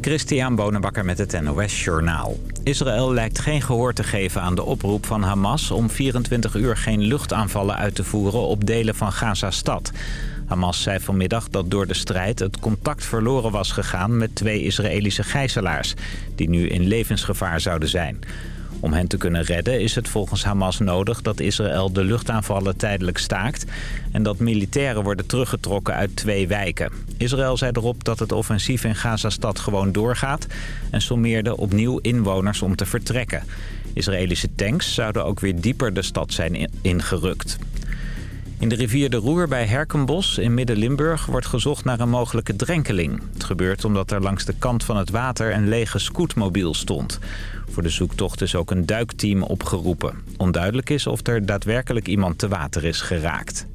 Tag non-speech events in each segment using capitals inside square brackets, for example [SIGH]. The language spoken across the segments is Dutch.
Christian Bonenbakker met het NOS Journaal. Israël lijkt geen gehoor te geven aan de oproep van Hamas... om 24 uur geen luchtaanvallen uit te voeren op delen van Gaza-stad. Hamas zei vanmiddag dat door de strijd het contact verloren was gegaan... met twee Israëlische gijzelaars, die nu in levensgevaar zouden zijn... Om hen te kunnen redden is het volgens Hamas nodig dat Israël de luchtaanvallen tijdelijk staakt... en dat militairen worden teruggetrokken uit twee wijken. Israël zei erop dat het offensief in Gazastad gewoon doorgaat... en sommeerde opnieuw inwoners om te vertrekken. Israëlische tanks zouden ook weer dieper de stad zijn ingerukt. In de rivier de Roer bij Herkenbos in Midden-Limburg wordt gezocht naar een mogelijke drenkeling. Het gebeurt omdat er langs de kant van het water een lege scootmobiel stond. Voor de zoektocht is ook een duikteam opgeroepen. Onduidelijk is of er daadwerkelijk iemand te water is geraakt.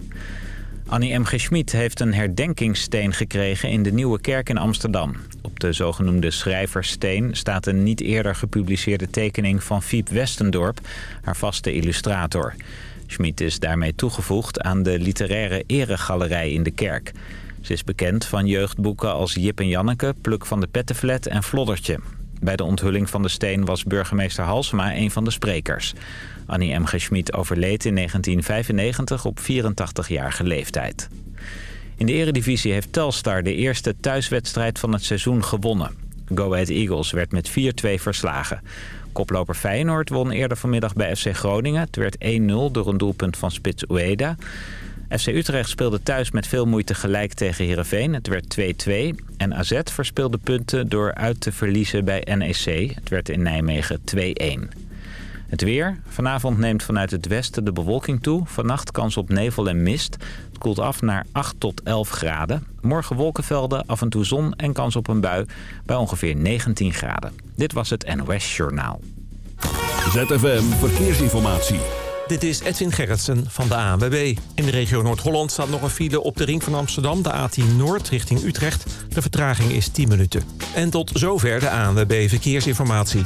Annie M. G. Schmid heeft een herdenkingssteen gekregen in de Nieuwe Kerk in Amsterdam. Op de zogenoemde schrijversteen staat een niet eerder gepubliceerde tekening van Fiep Westendorp, haar vaste illustrator. Schmid is daarmee toegevoegd aan de literaire eregalerij in de kerk. Ze is bekend van jeugdboeken als Jip en Janneke, Pluk van de Pettenflat en Floddertje. Bij de onthulling van de steen was burgemeester Halsema een van de sprekers. Annie M. G. Schmid overleed in 1995 op 84-jarige leeftijd. In de eredivisie heeft Telstar de eerste thuiswedstrijd van het seizoen gewonnen. Go Ahead Eagles werd met 4-2 verslagen. Koploper Feyenoord won eerder vanmiddag bij FC Groningen. Het werd 1-0 door een doelpunt van Spits Ueda. FC Utrecht speelde thuis met veel moeite gelijk tegen Heerenveen. Het werd 2-2. En AZ verspeelde punten door uit te verliezen bij NEC. Het werd in Nijmegen 2-1. Het weer. Vanavond neemt vanuit het westen de bewolking toe. Vannacht kans op nevel en mist. Het koelt af naar 8 tot 11 graden. Morgen wolkenvelden, af en toe zon en kans op een bui bij ongeveer 19 graden. Dit was het NOS Journaal. ZFM Verkeersinformatie. Dit is Edwin Gerritsen van de ANWB. In de regio Noord-Holland staat nog een file op de ring van Amsterdam... de A10 Noord richting Utrecht. De vertraging is 10 minuten. En tot zover de ANWB Verkeersinformatie.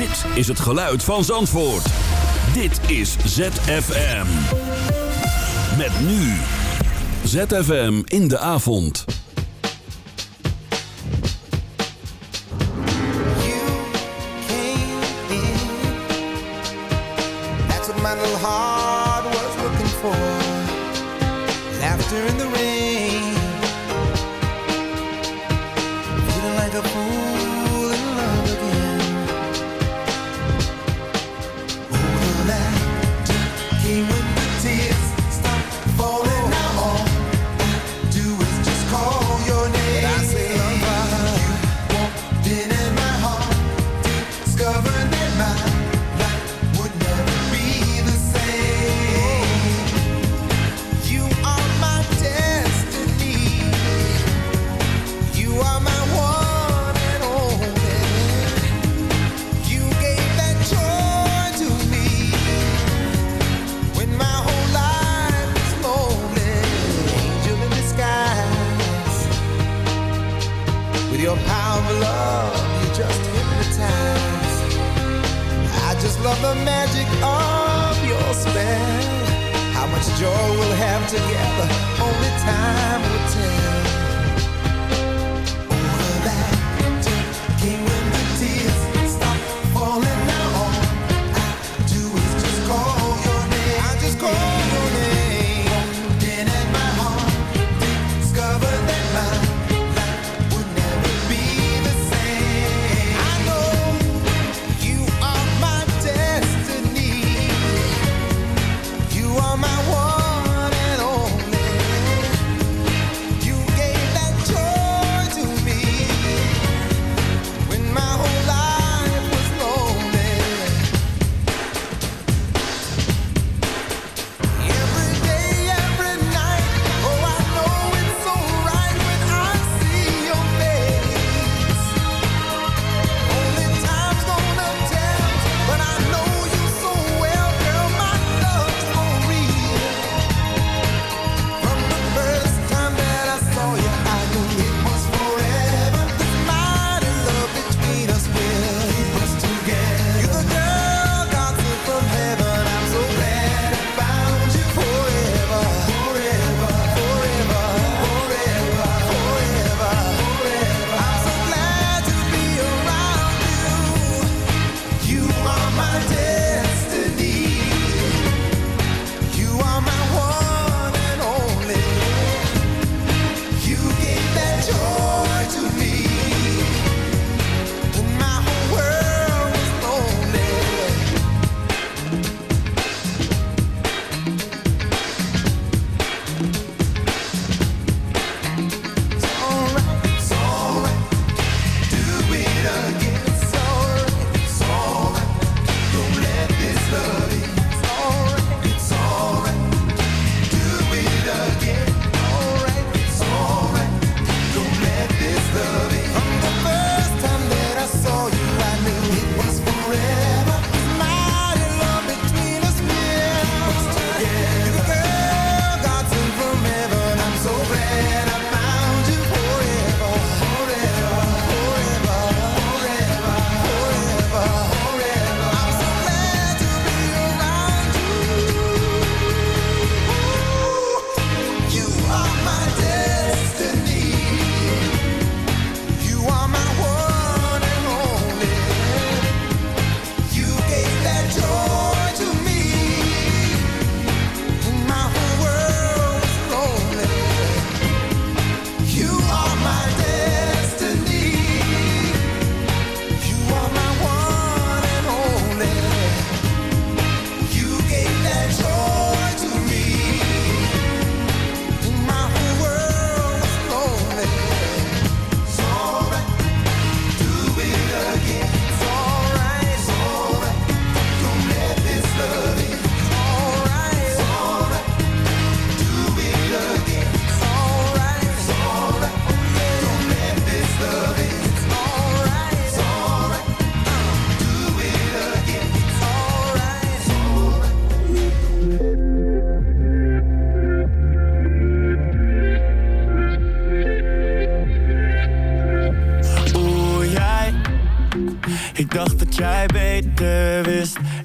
Dit is het geluid van Zandvoort. Dit is ZFM. Met nu. ZFM in de avond. my little heart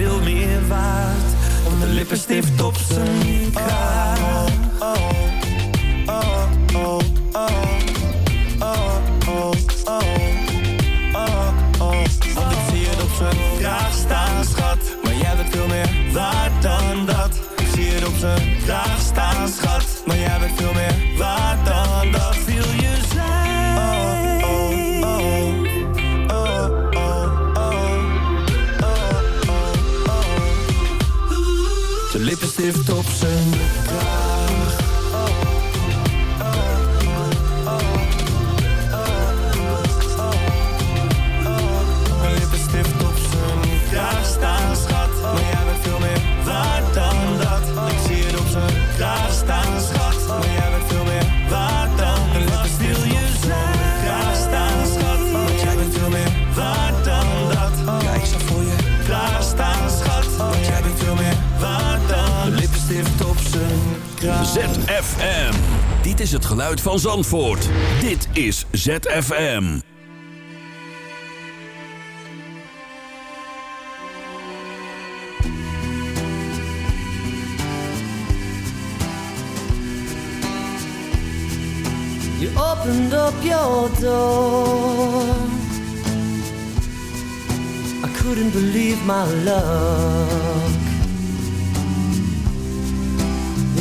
Veel meer waard? Om de lippenstift op zijn kraag. ZFM. Dit is het geluid van Zandvoort. Dit is ZFM. You opened up your door. I couldn't believe my luck.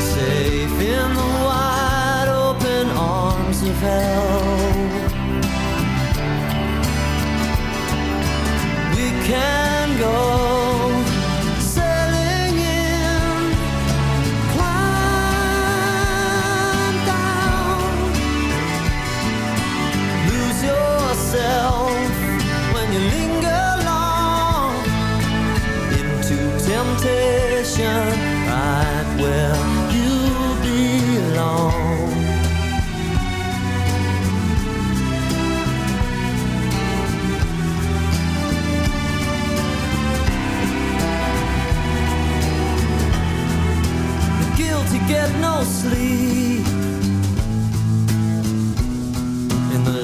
safe in the wide open arms of hell. we can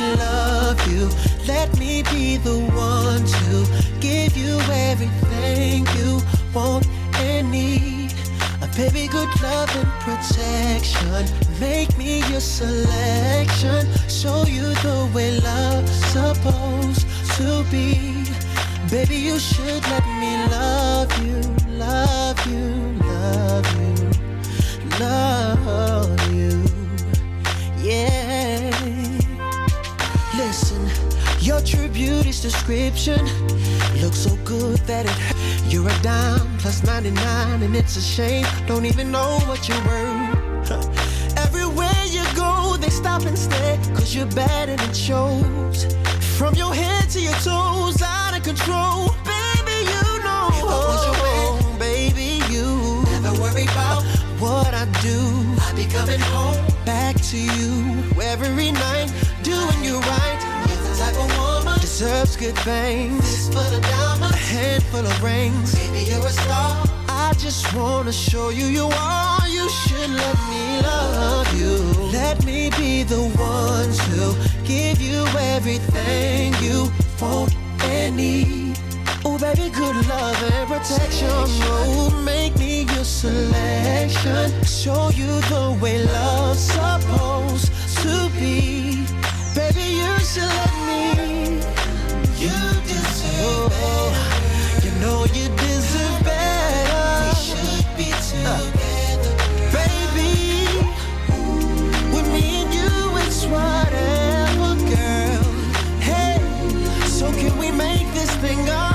love. don't even know what you were. [LAUGHS] Everywhere you go, they stop and stare, cause you're bad and it shows. From your head to your toes, out of control. Baby, you know. I want your oh, baby, you. Never worry about what I do. I'll be coming home back to you every night, doing you right. You're the type of woman deserves good things. This Fistful of diamonds, a handful of rings. Baby, you're a star I just wanna show you you are. You should let me love you. Let me be the one to give you everything you want and need. Oh, baby, good love and protection. Oh, make me your selection. Show you the way love's supposed to be. Baby, you should let me. You deserve it. You know you deserve nothing go.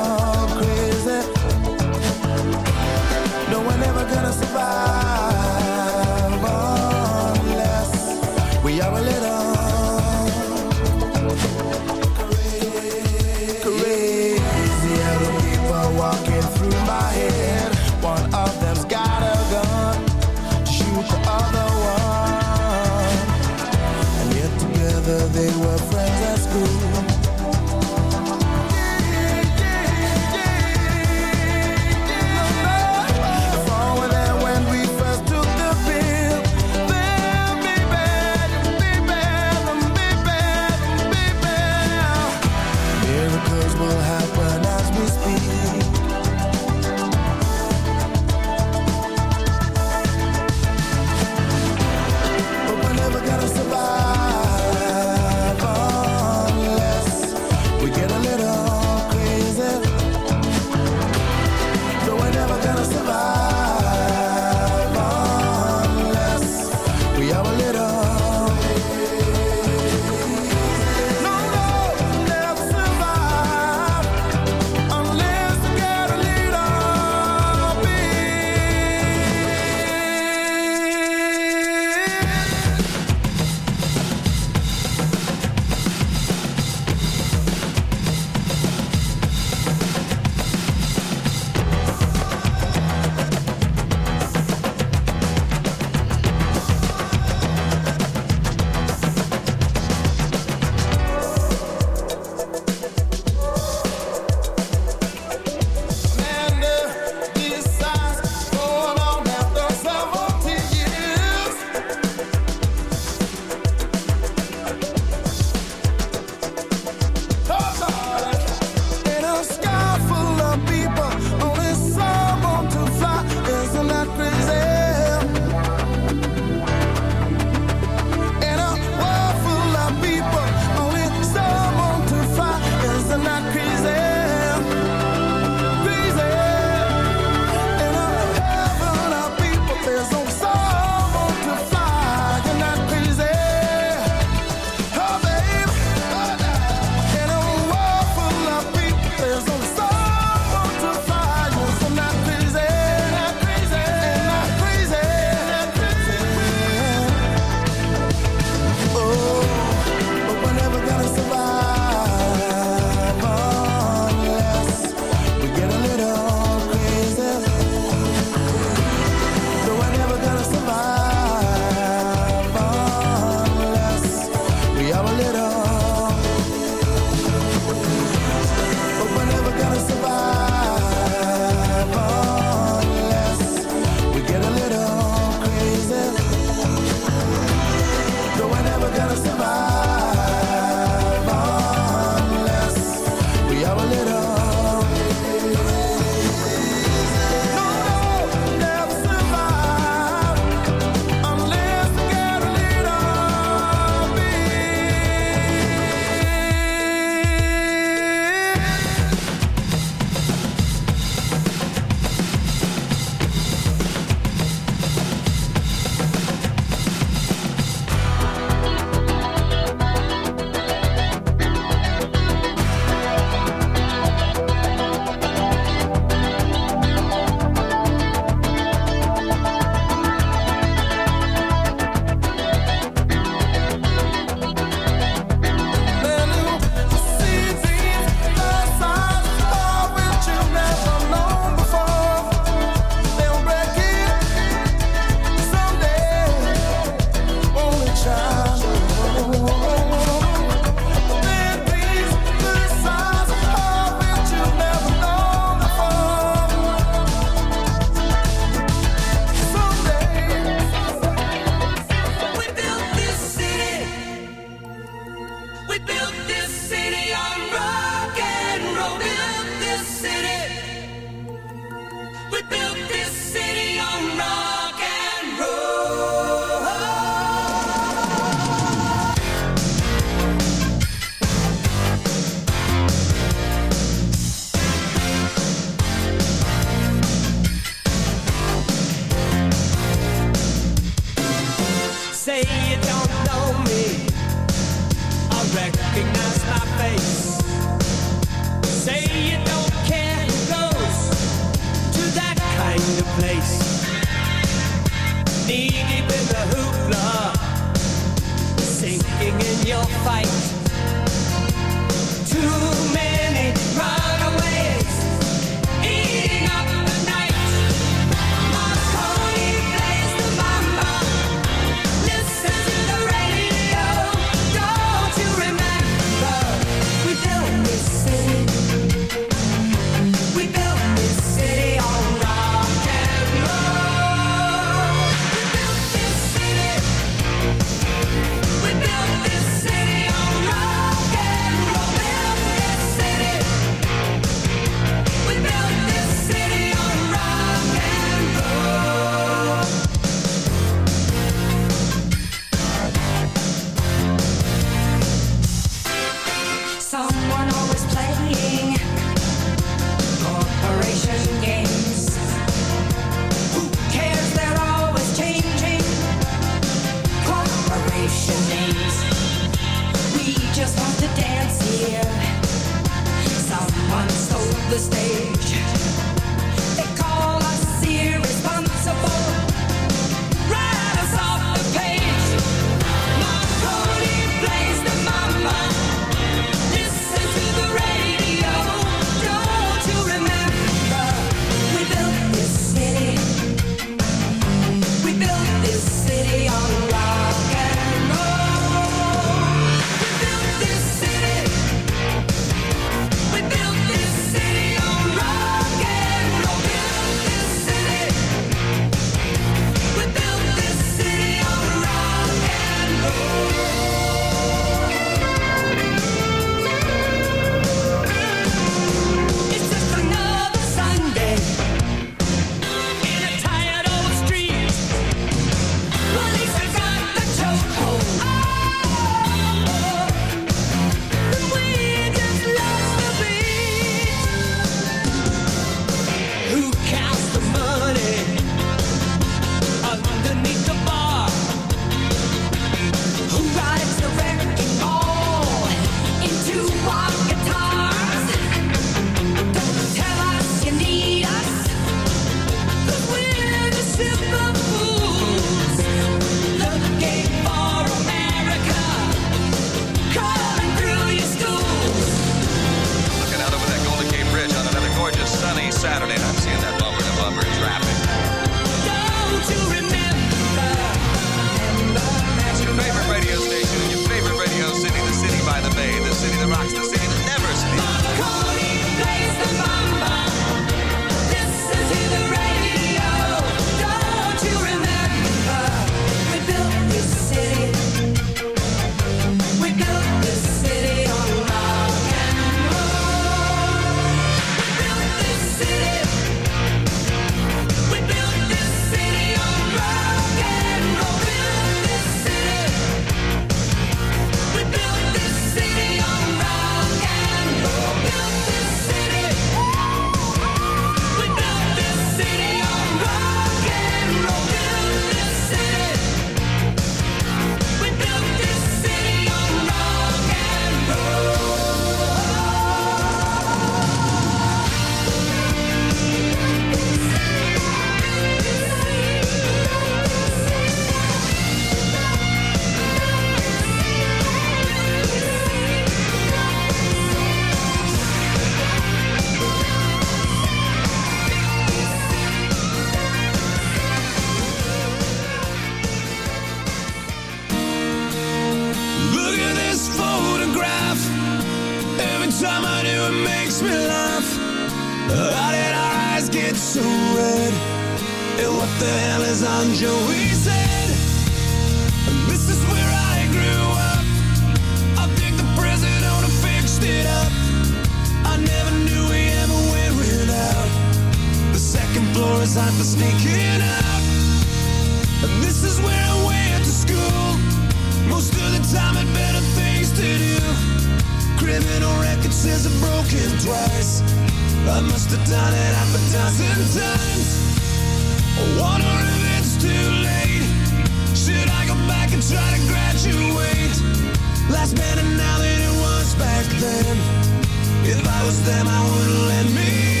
house, them I wouldn't let me.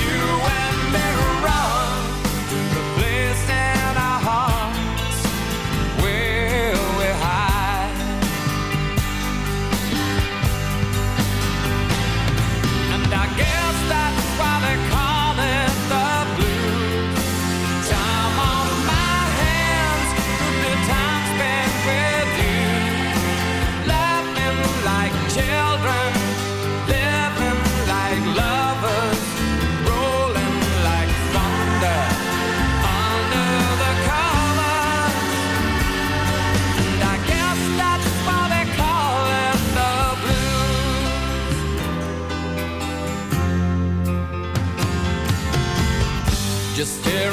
you and they're wrong.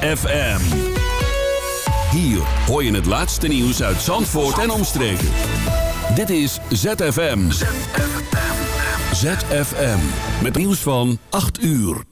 ZFM. Hier hoor je het laatste nieuws uit Zandvoort en omstreken. Dit is ZFM. ZFM. Met nieuws van 8 uur.